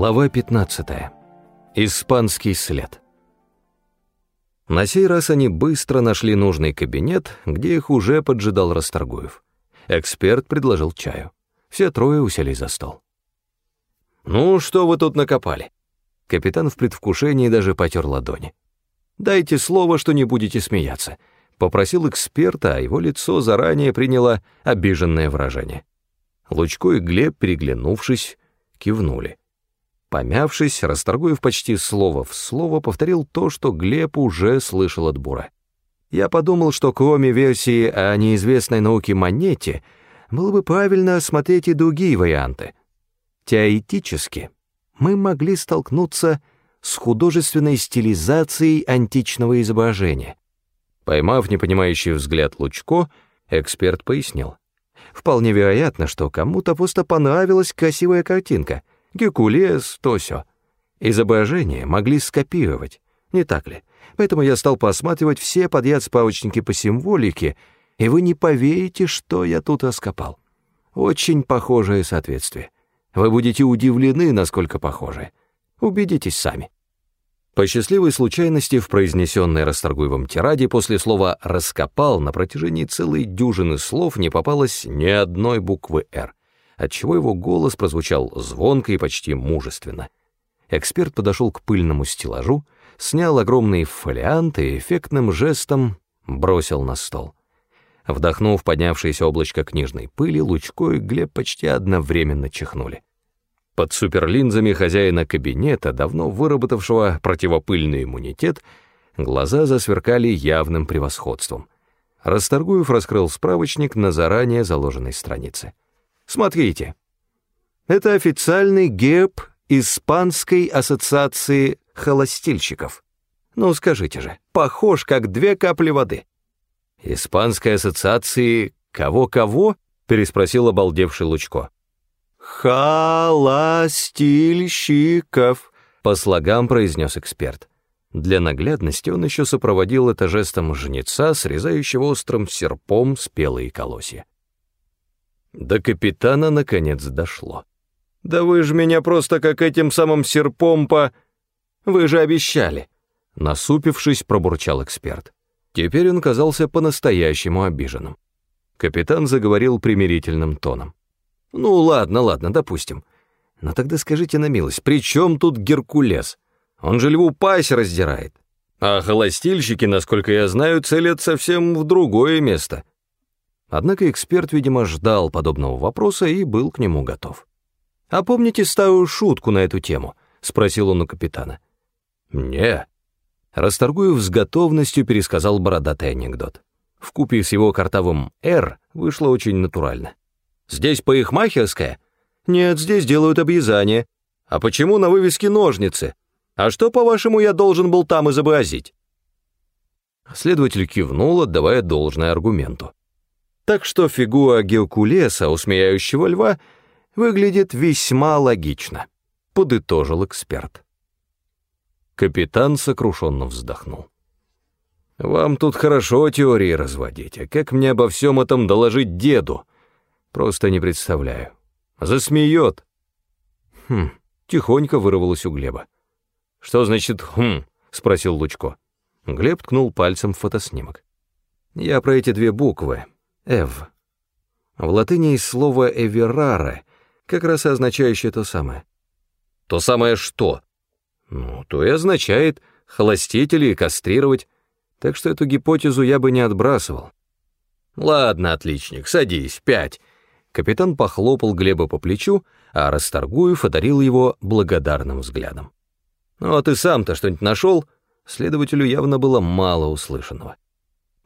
Глава 15. Испанский след. На сей раз они быстро нашли нужный кабинет, где их уже поджидал Расторгуев. Эксперт предложил чаю. Все трое уселись за стол. «Ну, что вы тут накопали?» Капитан в предвкушении даже потер ладони. «Дайте слово, что не будете смеяться», — попросил эксперта, а его лицо заранее приняло обиженное выражение. Лучко и Глеб, переглянувшись, кивнули. Помявшись, Расторгуев почти слово в слово повторил то, что Глеб уже слышал от Бура. Я подумал, что кроме версии о неизвестной науке монете, было бы правильно осмотреть и другие варианты. Теоретически мы могли столкнуться с художественной стилизацией античного изображения. Поймав непонимающий взгляд Лучко, эксперт пояснил. Вполне вероятно, что кому-то просто понравилась красивая картинка — Гекулес, то все. Изображения могли скопировать, не так ли? Поэтому я стал посматривать все подряд справочники по символике, и вы не поверите, что я тут раскопал. Очень похожее соответствие. Вы будете удивлены, насколько похожее. Убедитесь сами. По счастливой случайности в произнесенной Расторгуевом тираде после слова «раскопал» на протяжении целой дюжины слов не попалось ни одной буквы «Р» отчего его голос прозвучал звонко и почти мужественно. Эксперт подошел к пыльному стеллажу, снял огромный фолиант и эффектным жестом бросил на стол. Вдохнув поднявшееся облачко книжной пыли, Лучко и Глеб почти одновременно чихнули. Под суперлинзами хозяина кабинета, давно выработавшего противопыльный иммунитет, глаза засверкали явным превосходством. Расторгуев раскрыл справочник на заранее заложенной странице. Смотрите. Это официальный герб Испанской ассоциации холостильщиков. Ну, скажите же, похож как две капли воды. Испанской ассоциации кого-кого? переспросил обалдевший Лучко. «Холостильщиков», — по слогам произнес эксперт. Для наглядности он еще сопроводил это жестом жнеца, срезающего острым серпом спелые колосья. До капитана наконец дошло. «Да вы же меня просто как этим самым серпом по... Вы же обещали!» Насупившись, пробурчал эксперт. Теперь он казался по-настоящему обиженным. Капитан заговорил примирительным тоном. «Ну ладно, ладно, допустим. Но тогда скажите на милость, при чем тут Геркулес? Он же льву пасть раздирает. А холостильщики, насколько я знаю, целят совсем в другое место. Однако эксперт, видимо, ждал подобного вопроса и был к нему готов. «А помните старую шутку на эту тему?» — спросил он у капитана. «Не». Расторгуев с готовностью пересказал бородатый анекдот. Вкупе с его картовым «Р» вышло очень натурально. «Здесь парикмахерская?» «Нет, здесь делают объязание. А почему на вывеске ножницы? А что, по-вашему, я должен был там изобразить?» Следователь кивнул, отдавая должное аргументу так что фигура Геркулеса, усмеяющего льва, выглядит весьма логично, подытожил эксперт. Капитан сокрушенно вздохнул. «Вам тут хорошо теории разводить, а как мне обо всем этом доложить деду? Просто не представляю. Засмеет». «Хм», — тихонько вырвалось у Глеба. «Что значит «хм»?» — спросил Лучко. Глеб ткнул пальцем в фотоснимок. «Я про эти две буквы. «Эв». В латыни есть слово «эвераре», как раз и означающее то самое. То самое что? Ну, то и означает холостить или кастрировать, так что эту гипотезу я бы не отбрасывал. Ладно, отличник, садись, пять. Капитан похлопал Глеба по плечу, а Расторгуев одарил его благодарным взглядом. «Ну а ты сам-то что-нибудь нашел?» Следователю явно было мало услышанного.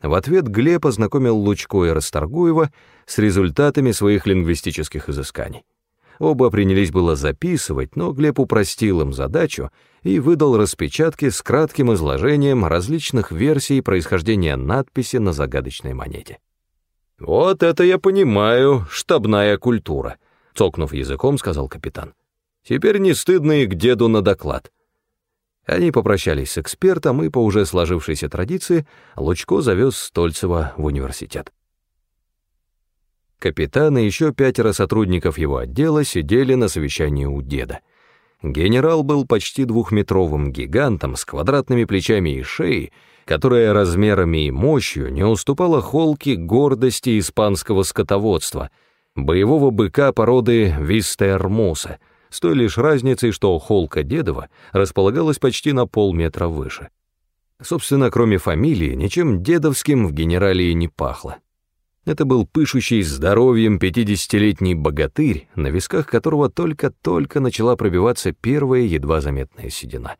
В ответ Глеб ознакомил Лучко и Расторгуева с результатами своих лингвистических изысканий. Оба принялись было записывать, но Глеб упростил им задачу и выдал распечатки с кратким изложением различных версий происхождения надписи на загадочной монете. «Вот это я понимаю, штабная культура», — цокнув языком, сказал капитан. «Теперь не стыдно и к деду на доклад». Они попрощались с экспертом, и по уже сложившейся традиции Лучко завез Стольцева в университет. Капитан и еще пятеро сотрудников его отдела сидели на совещании у деда. Генерал был почти двухметровым гигантом с квадратными плечами и шеей, которая размерами и мощью не уступала холке гордости испанского скотоводства, боевого быка породы Вистермуса, с той лишь разницей, что холка Дедова располагалась почти на полметра выше. Собственно, кроме фамилии, ничем дедовским в генерале и не пахло. Это был пышущий здоровьем пятидесятилетний богатырь, на висках которого только-только начала пробиваться первая едва заметная седина.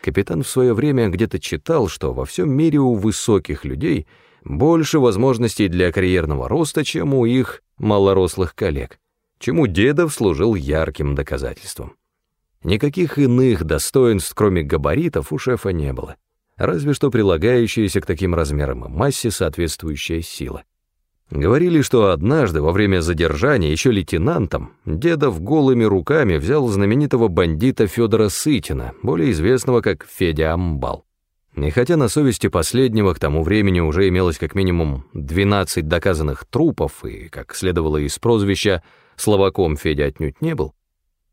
Капитан в свое время где-то читал, что во всем мире у высоких людей больше возможностей для карьерного роста, чем у их малорослых коллег, чему Дедов служил ярким доказательством. Никаких иных достоинств, кроме габаритов, у шефа не было, разве что прилагающаяся к таким размерам и массе соответствующая сила. Говорили, что однажды во время задержания еще лейтенантом Дедов голыми руками взял знаменитого бандита Федора Сытина, более известного как Федя Амбал. И хотя на совести последнего к тому времени уже имелось как минимум 12 доказанных трупов, и, как следовало из прозвища, словаком Федя отнюдь не был,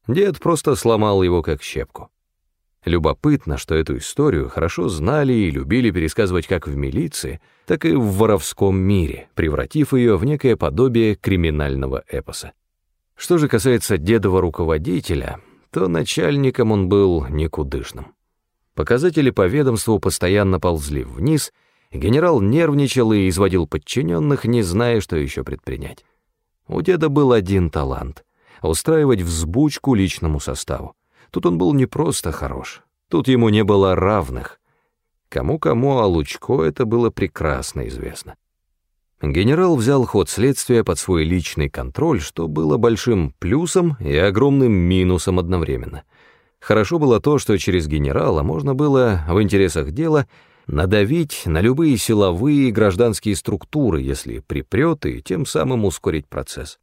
дед просто сломал его как щепку. Любопытно, что эту историю хорошо знали и любили пересказывать как в милиции, так и в воровском мире, превратив ее в некое подобие криминального эпоса. Что же касается дедова руководителя, то начальником он был никудышным. Показатели по ведомству постоянно ползли вниз, генерал нервничал и изводил подчиненных, не зная, что еще предпринять. У деда был один талант — устраивать взбучку личному составу. Тут он был не просто хорош, тут ему не было равных. Кому-кому, а Лучко это было прекрасно известно. Генерал взял ход следствия под свой личный контроль, что было большим плюсом и огромным минусом одновременно. Хорошо было то, что через генерала можно было в интересах дела надавить на любые силовые и гражданские структуры, если припрет, и тем самым ускорить процесс.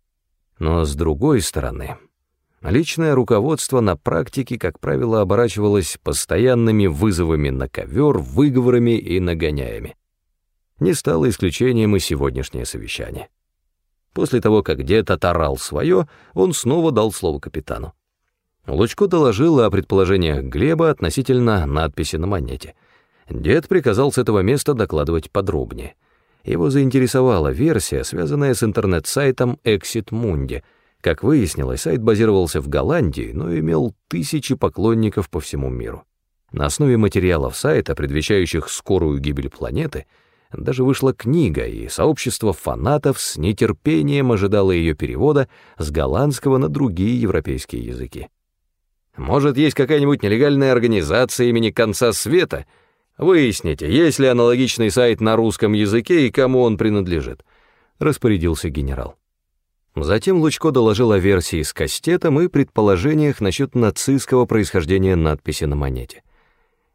Но с другой стороны, Личное руководство на практике, как правило, оборачивалось постоянными вызовами на ковер, выговорами и нагоняями. Не стало исключением и сегодняшнее совещание. После того, как дед оторал свое, он снова дал слово капитану. Лучко доложил о предположениях Глеба относительно надписи на монете. Дед приказал с этого места докладывать подробнее. Его заинтересовала версия, связанная с интернет-сайтом Exit Mundi — как выяснилось, сайт базировался в Голландии, но имел тысячи поклонников по всему миру. На основе материалов сайта, предвещающих скорую гибель планеты, даже вышла книга, и сообщество фанатов с нетерпением ожидало ее перевода с голландского на другие европейские языки. Может, есть какая-нибудь нелегальная организация имени Конца Света? Выясните, есть ли аналогичный сайт на русском языке и кому он принадлежит, распорядился генерал. Затем Лучко доложил о версии с кастетом и предположениях насчет нацистского происхождения надписи на монете.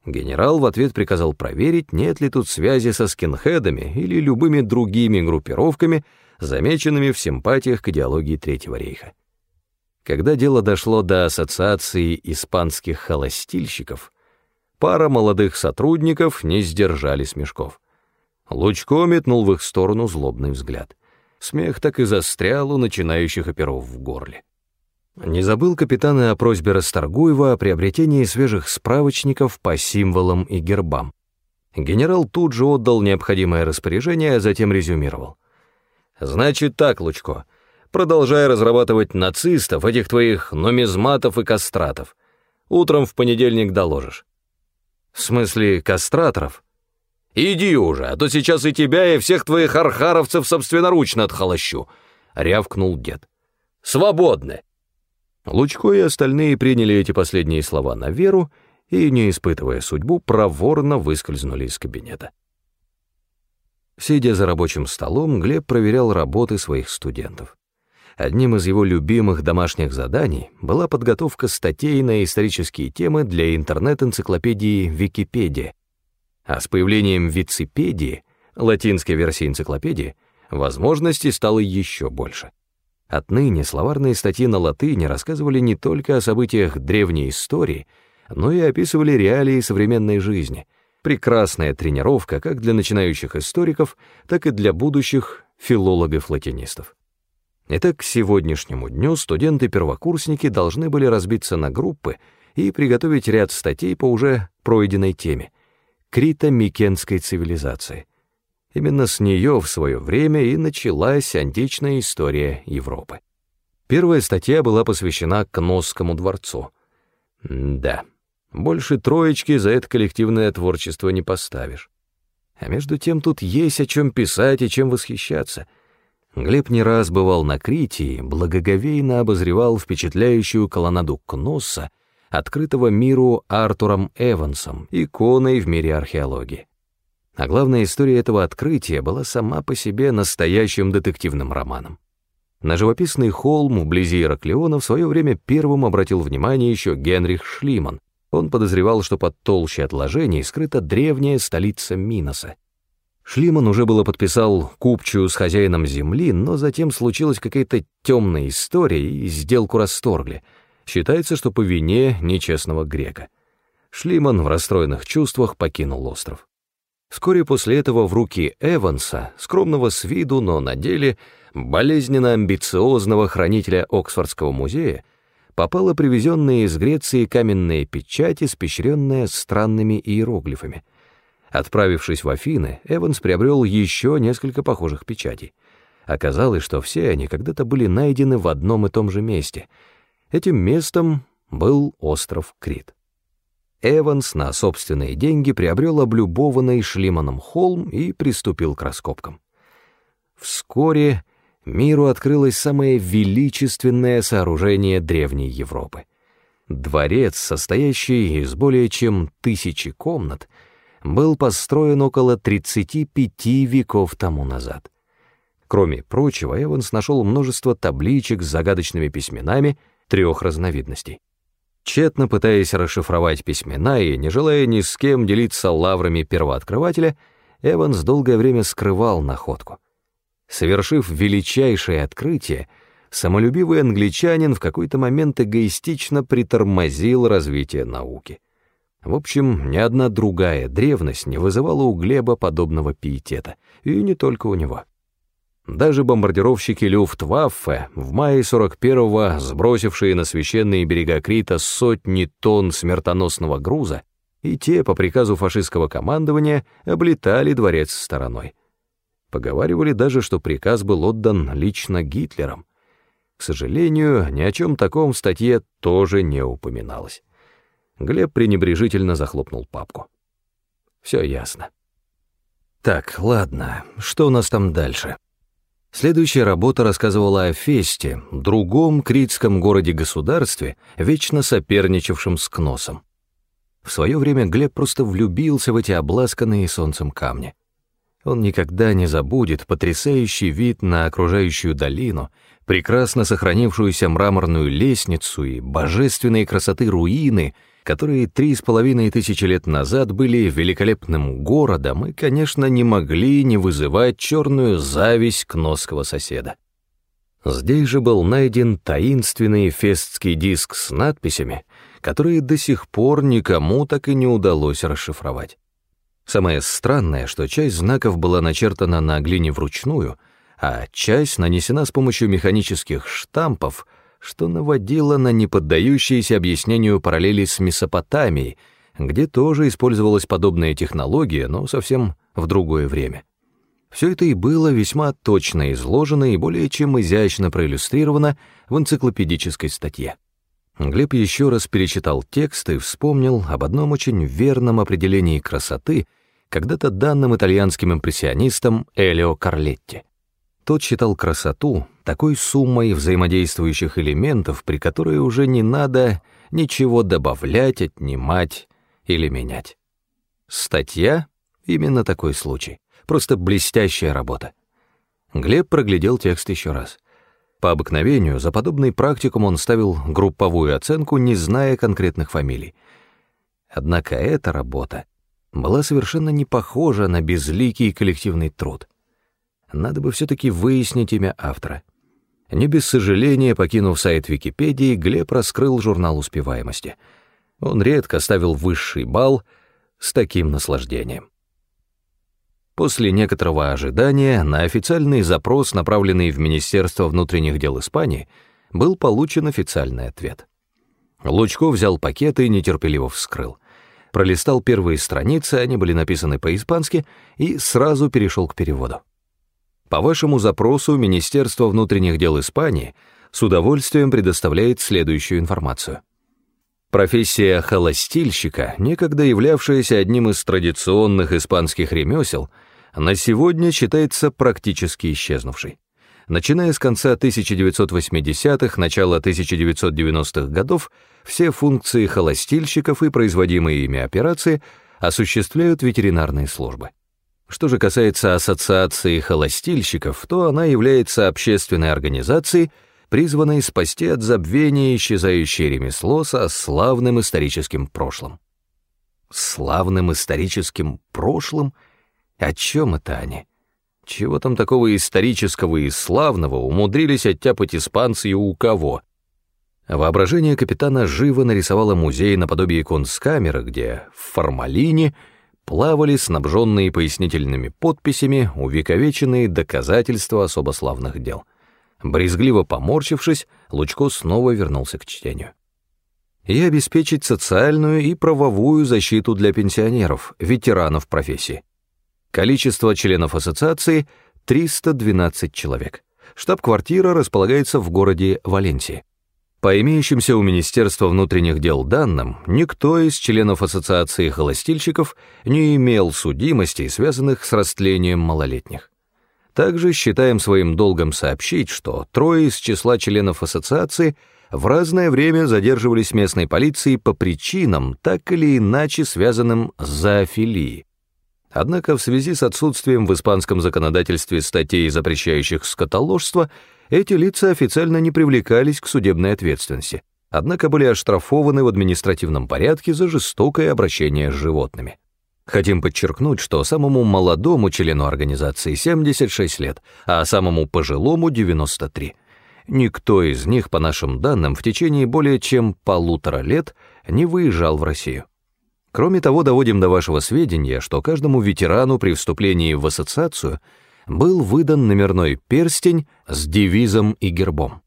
Генерал в ответ приказал проверить, нет ли тут связи со скинхедами или любыми другими группировками, замеченными в симпатиях к идеологии Третьего рейха. Когда дело дошло до ассоциации испанских холостильщиков, пара молодых сотрудников не сдержали смешков. Лучко метнул в их сторону злобный взгляд. Смех так и застрял у начинающих оперов в горле. Не забыл капитан и о просьбе Расторгуева о приобретении свежих справочников по символам и гербам. Генерал тут же отдал необходимое распоряжение, а затем резюмировал. «Значит так, Лучко, продолжай разрабатывать нацистов, этих твоих нумизматов и кастратов. Утром в понедельник доложишь». «В смысле кастраторов?» «Иди уже, а то сейчас и тебя, и всех твоих архаровцев собственноручно отхолощу», — рявкнул дед. «Свободны!» Лучко и остальные приняли эти последние слова на веру и, не испытывая судьбу, проворно выскользнули из кабинета. Сидя за рабочим столом, Глеб проверял работы своих студентов. Одним из его любимых домашних заданий была подготовка статей на исторические темы для интернет-энциклопедии «Википедия», а с появлением Виципедии, латинской версии энциклопедии, возможностей стало еще больше. Отныне словарные статьи на латыни рассказывали не только о событиях древней истории, но и описывали реалии современной жизни. Прекрасная тренировка как для начинающих историков, так и для будущих филологов-латинистов. Итак, к сегодняшнему дню студенты-первокурсники должны были разбиться на группы и приготовить ряд статей по уже пройденной теме — крито-микенской цивилизации. Именно с нее в свое время и началась античная история Европы. Первая статья была посвящена Кносскому дворцу. да, больше троечки за это коллективное творчество не поставишь. А между тем тут есть о чем писать и чем восхищаться. Глеб не раз бывал на Крите и благоговейно обозревал впечатляющую колоннаду Кносса, открытого миру Артуром Эвансом, иконой в мире археологии. А главная история этого открытия была сама по себе настоящим детективным романом. На живописный холм вблизи Ираклиона в свое время первым обратил внимание еще Генрих Шлиман. Он подозревал, что под толщей отложений скрыта древняя столица Миноса. Шлиман уже было подписал купчую с хозяином земли, но затем случилась какая-то темная история, и сделку расторгли. Считается, что по вине нечестного грека. Шлиман в расстроенных чувствах покинул остров. Вскоре после этого в руки Эванса, скромного с виду, но на деле болезненно амбициозного хранителя Оксфордского музея, попала привезенная из Греции каменная печать, испещренная странными иероглифами. Отправившись в Афины, Эванс приобрел еще несколько похожих печатей. Оказалось, что все они когда-то были найдены в одном и том же месте. Этим местом был остров Крит. Эванс на собственные деньги приобрел облюбованный Шлиманом холм и приступил к раскопкам. Вскоре миру открылось самое величественное сооружение Древней Европы. Дворец, состоящий из более чем тысячи комнат, был построен около 35 веков тому назад. Кроме прочего, Эванс нашел множество табличек с загадочными письменами трех разновидностей. Тщетно пытаясь расшифровать письмена и не желая ни с кем делиться лаврами первооткрывателя, Эванс долгое время скрывал находку. Совершив величайшее открытие, самолюбивый англичанин в какой-то момент эгоистично притормозил развитие науки. В общем, ни одна другая древность не вызывала у Глеба подобного пиетета, и не только у него. Даже бомбардировщики Люфтваффе в мае 41-го, сбросившие на священные берега Крита сотни тонн смертоносного груза, и те, по приказу фашистского командования, облетали дворец стороной. Поговаривали даже, что приказ был отдан лично Гитлером. К сожалению, ни о чем таком в статье тоже не упоминалось. Глеб пренебрежительно захлопнул папку. Все ясно. Так, ладно, что у нас там дальше? Следующая работа рассказывала о Фесте, другом критском городе-государстве, вечно соперничавшем с Кносом. В свое время Глеб просто влюбился в эти обласканные солнцем камни. Он никогда не забудет потрясающий вид на окружающую долину, прекрасно сохранившуюся мраморную лестницу и божественные красоты руины — которые три с половиной тысячи лет назад были великолепным городом и, конечно, не могли не вызывать черную зависть кносского соседа. Здесь же был найден таинственный фестский диск с надписями, которые до сих пор никому так и не удалось расшифровать. Самое странное, что часть знаков была начертана на глине вручную, а часть нанесена с помощью механических штампов — что наводило на неподдающиеся объяснению параллели с Месопотамией, где тоже использовалась подобная технология, но совсем в другое время. Все это и было весьма точно изложено и более чем изящно проиллюстрировано в энциклопедической статье. Глеб еще раз перечитал текст и вспомнил об одном очень верном определении красоты, когда-то данным итальянским импрессионистом Элио Карлетти. Тот считал красоту такой суммой взаимодействующих элементов, при которой уже не надо ничего добавлять, отнимать или менять. Статья — именно такой случай. Просто блестящая работа. Глеб проглядел текст еще раз. По обыкновению, за подобный практикум он ставил групповую оценку, не зная конкретных фамилий. Однако эта работа была совершенно не похожа на безликий коллективный труд. Надо бы все-таки выяснить имя автора. Не без сожаления, покинув сайт Википедии, Глеб раскрыл журнал успеваемости. Он редко ставил высший балл с таким наслаждением. После некоторого ожидания на официальный запрос, направленный в Министерство внутренних дел Испании, был получен официальный ответ. Лучко взял пакет и нетерпеливо вскрыл. Пролистал первые страницы, они были написаны по-испански, и сразу перешел к переводу. По вашему запросу Министерство внутренних дел Испании с удовольствием предоставляет следующую информацию. Профессия холостильщика, некогда являвшаяся одним из традиционных испанских ремесел, на сегодня считается практически исчезнувшей. Начиная с конца 1980-х, начала 1990-х годов, все функции холостильщиков и производимые ими операции осуществляют ветеринарные службы. Что же касается Ассоциации холостильщиков, то она является общественной организацией, призванный спасти от забвения исчезающее ремесло со славным историческим прошлым. Славным историческим прошлым? О чем это они? Чего там такого исторического и славного умудрились оттяпать испанцы и у кого? Воображение капитана живо нарисовало музей наподобие концкамеры, где в формалине плавали снабженные пояснительными подписями увековеченные доказательства особо славных дел. Брезгливо поморщившись, Лучко снова вернулся к чтению. И обеспечить социальную и правовую защиту для пенсионеров, ветеранов профессии. Количество членов ассоциации — 312 человек. Штаб-квартира располагается в городе Валенсии. По имеющимся у Министерства внутренних дел данным, никто из членов ассоциации холостильщиков не имел судимостей, связанных с растлением малолетних. Также считаем своим долгом сообщить, что трое из числа членов ассоциации в разное время задерживались местной полицией по причинам, так или иначе связанным с зоофилией. Однако в связи с отсутствием в испанском законодательстве статей, запрещающих скотоложство, эти лица официально не привлекались к судебной ответственности, однако были оштрафованы в административном порядке за жестокое обращение с животными. Хотим подчеркнуть, что самому молодому члену организации 76 лет, а самому пожилому 93. Никто из них, по нашим данным, в течение более чем полутора лет не выезжал в Россию. Кроме того, доводим до вашего сведения, что каждому ветерану при вступлении в ассоциацию был выдан номерной перстень с девизом и гербом.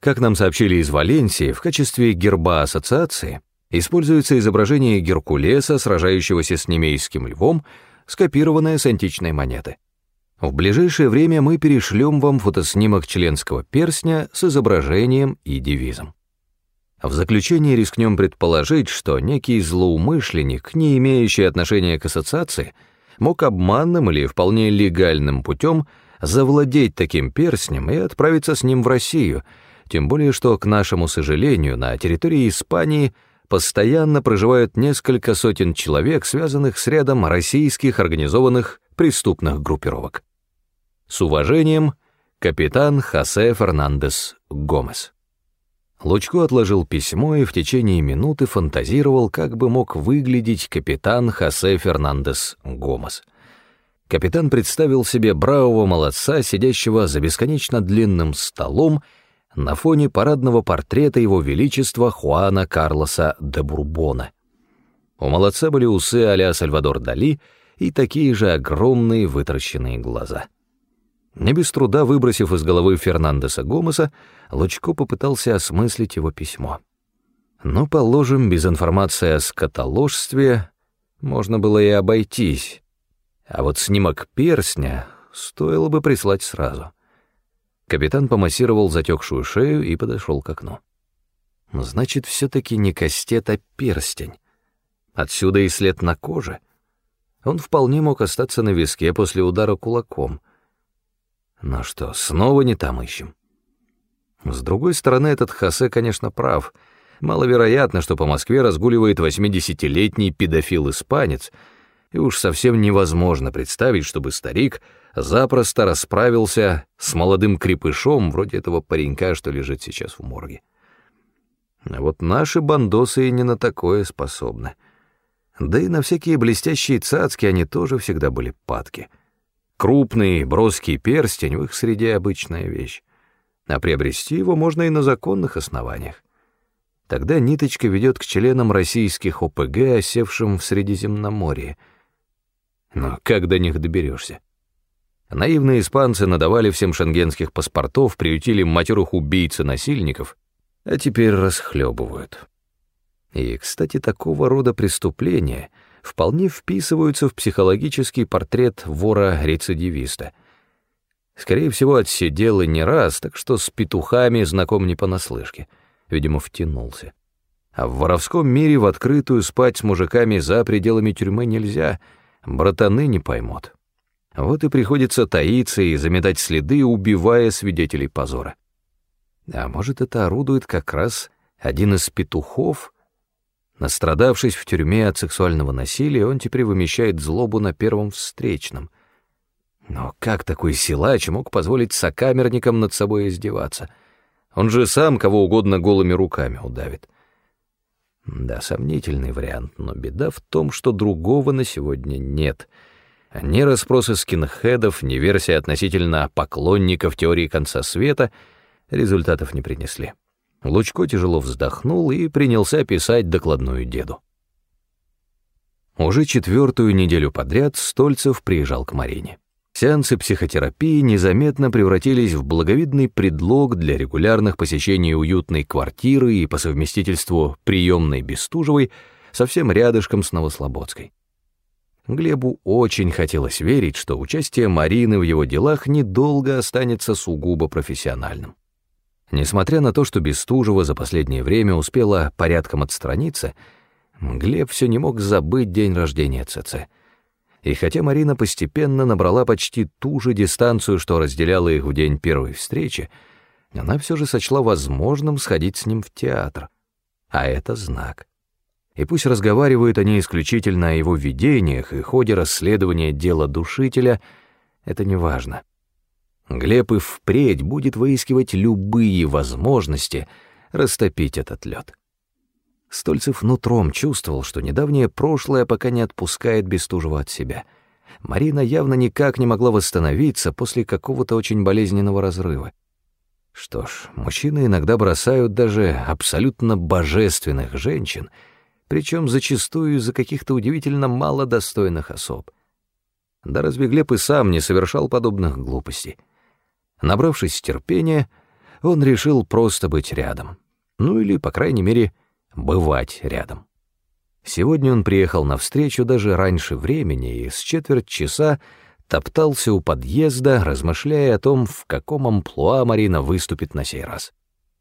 Как нам сообщили из Валенсии, в качестве герба ассоциации используется изображение Геркулеса, сражающегося с немейским львом, скопированное с античной монеты. В ближайшее время мы перешлем вам фотоснимок членского перстня с изображением и девизом. В заключение рискнем предположить, что некий злоумышленник, не имеющий отношения к ассоциации, мог обманным или вполне легальным путем завладеть таким перстнем и отправиться с ним в Россию, тем более что, к нашему сожалению, на территории Испании – постоянно проживают несколько сотен человек, связанных с рядом российских организованных преступных группировок. С уважением, капитан Хосе Фернандес Гомес. Лучко отложил письмо и в течение минуты фантазировал, как бы мог выглядеть капитан Хосе Фернандес Гомес. Капитан представил себе бравого молодца, сидящего за бесконечно длинным столом на фоне парадного портрета его величества Хуана Карлоса де Бурбона. У молодца были усы а Сальвадор Дали и такие же огромные вытращенные глаза. Не без труда выбросив из головы Фернандеса Гомеса, Лучко попытался осмыслить его письмо. Но, положим, без информации о скотоложстве можно было и обойтись, а вот снимок перстня стоило бы прислать сразу — Капитан помассировал затекшую шею и подошел к окну. Значит, все-таки не кастет, а перстень. Отсюда и след на коже. Он вполне мог остаться на виске после удара кулаком. Но что, снова не там ищем? С другой стороны, этот Хосе, конечно, прав. Маловероятно, что по Москве разгуливает 80-летний педофил-испанец, и уж совсем невозможно представить, чтобы старик запросто расправился с молодым крепышом, вроде этого паренька, что лежит сейчас в морге. А вот наши бандосы и не на такое способны. Да и на всякие блестящие цацки они тоже всегда были падки. Крупный, броский перстень в их среде обычная вещь. А приобрести его можно и на законных основаниях. Тогда ниточка ведет к членам российских ОПГ, осевшим в Средиземноморье — Но как до них доберешься? Наивные испанцы надавали всем шенгенских паспортов, приютили матерых убийц и насильников, а теперь расхлебывают. И, кстати, такого рода преступления вполне вписываются в психологический портрет вора-рецидивиста. Скорее всего, отсидел и не раз, так что с петухами знаком не понаслышке. Видимо, втянулся. А в воровском мире в открытую спать с мужиками за пределами тюрьмы нельзя, братаны не поймут. Вот и приходится таиться и заметать следы, убивая свидетелей позора. А может, это орудует как раз один из петухов? Настрадавшись в тюрьме от сексуального насилия, он теперь вымещает злобу на первом встречном. Но как такой силач мог позволить сокамерникам над собой издеваться? Он же сам кого угодно голыми руками удавит. Да, сомнительный вариант, но беда в том, что другого на сегодня нет. Ни расспросы скинхедов, ни версия относительно поклонников теории конца света результатов не принесли. Лучко тяжело вздохнул и принялся писать докладную деду. Уже четвертую неделю подряд Стольцев приезжал к Марине. Сеансы психотерапии незаметно превратились в благовидный предлог для регулярных посещений уютной квартиры и по совместительству приемной Бестужевой совсем рядышком с Новослободской. Глебу очень хотелось верить, что участие Марины в его делах недолго останется сугубо профессиональным. Несмотря на то, что Бестужева за последнее время успела порядком отстраниться, Глеб все не мог забыть день рождения ЦЦ — и хотя Марина постепенно набрала почти ту же дистанцию, что разделяла их в день первой встречи, она все же сочла возможным сходить с ним в театр. А это знак. И пусть разговаривают они исключительно о его видениях и ходе расследования дела душителя, это не важно. Глеб и впредь будет выискивать любые возможности растопить этот лед. Стольцев нутром чувствовал, что недавнее прошлое пока не отпускает Бестужева от себя. Марина явно никак не могла восстановиться после какого-то очень болезненного разрыва. Что ж, мужчины иногда бросают даже абсолютно божественных женщин, причем зачастую из-за каких-то удивительно малодостойных особ. Да разве Глеб и сам не совершал подобных глупостей? Набравшись терпения, он решил просто быть рядом. Ну или, по крайней мере, бывать рядом. Сегодня он приехал навстречу даже раньше времени и с четверть часа топтался у подъезда, размышляя о том, в каком амплуа Марина выступит на сей раз.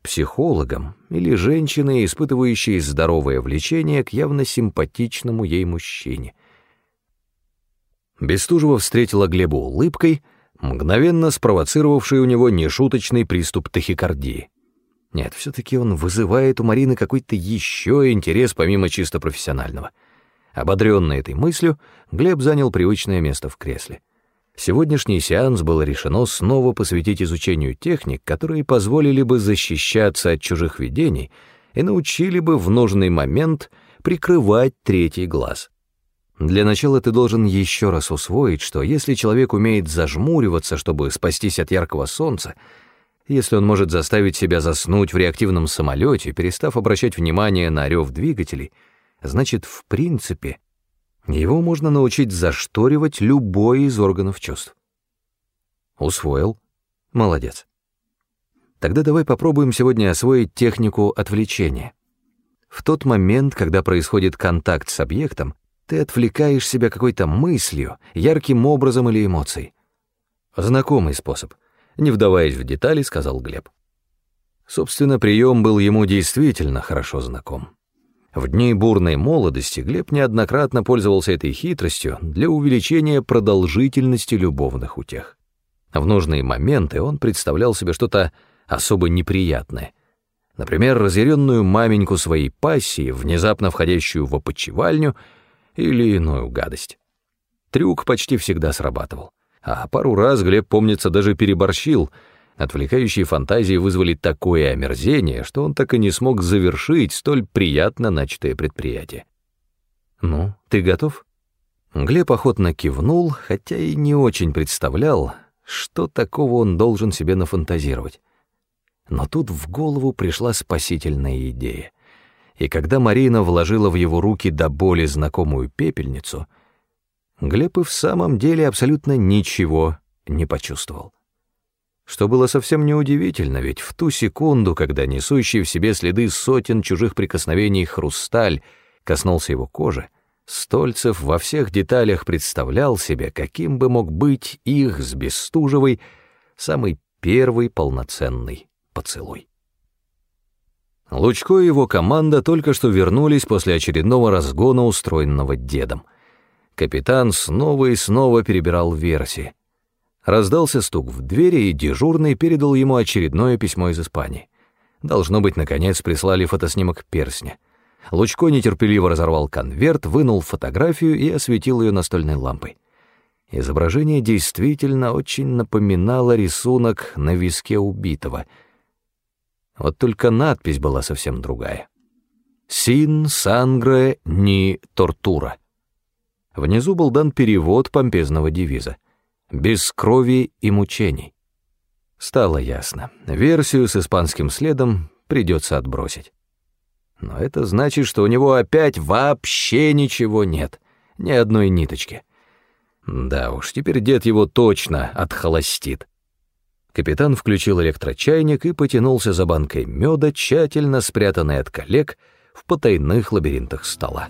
Психологом или женщиной, испытывающей здоровое влечение к явно симпатичному ей мужчине. Бестужева встретила Глеба улыбкой, мгновенно спровоцировавшей у него нешуточный приступ тахикардии. Нет, все-таки он вызывает у Марины какой-то еще интерес помимо чисто профессионального. Ободренный этой мыслью, Глеб занял привычное место в кресле. Сегодняшний сеанс было решено снова посвятить изучению техник, которые позволили бы защищаться от чужих видений и научили бы в нужный момент прикрывать третий глаз. Для начала ты должен еще раз усвоить, что если человек умеет зажмуриваться, чтобы спастись от яркого солнца, если он может заставить себя заснуть в реактивном самолете, перестав обращать внимание на рев двигателей, значит, в принципе, его можно научить зашторивать любой из органов чувств. Усвоил? Молодец. Тогда давай попробуем сегодня освоить технику отвлечения. В тот момент, когда происходит контакт с объектом, ты отвлекаешь себя какой-то мыслью, ярким образом или эмоцией. Знакомый способ — не вдаваясь в детали, сказал Глеб. Собственно, прием был ему действительно хорошо знаком. В дни бурной молодости Глеб неоднократно пользовался этой хитростью для увеличения продолжительности любовных утех. В нужные моменты он представлял себе что-то особо неприятное. Например, разъяренную маменьку своей пассии, внезапно входящую в опочивальню, или иную гадость. Трюк почти всегда срабатывал а пару раз Глеб, помнится, даже переборщил. Отвлекающие фантазии вызвали такое омерзение, что он так и не смог завершить столь приятно начатое предприятие. «Ну, ты готов?» Глеб охотно кивнул, хотя и не очень представлял, что такого он должен себе нафантазировать. Но тут в голову пришла спасительная идея. И когда Марина вложила в его руки до боли знакомую пепельницу — Глеб и в самом деле абсолютно ничего не почувствовал. Что было совсем неудивительно, ведь в ту секунду, когда несущий в себе следы сотен чужих прикосновений хрусталь коснулся его кожи, Стольцев во всех деталях представлял себе, каким бы мог быть их с Бестужевой самый первый полноценный поцелуй. Лучко и его команда только что вернулись после очередного разгона, устроенного дедом. Капитан снова и снова перебирал версии. Раздался стук в двери, и дежурный передал ему очередное письмо из Испании. Должно быть, наконец прислали фотоснимок персня. Лучко нетерпеливо разорвал конверт, вынул фотографию и осветил ее настольной лампой. Изображение действительно очень напоминало рисунок на виске убитого. Вот только надпись была совсем другая. «Син сангре ни тортура». Внизу был дан перевод помпезного девиза без крови и мучений. Стало ясно, версию с испанским следом придется отбросить. Но это значит, что у него опять вообще ничего нет, ни одной ниточки. Да уж, теперь дед его точно отхолостит. Капитан включил электрочайник и потянулся за банкой меда, тщательно спрятанной от коллег в потайных лабиринтах стола.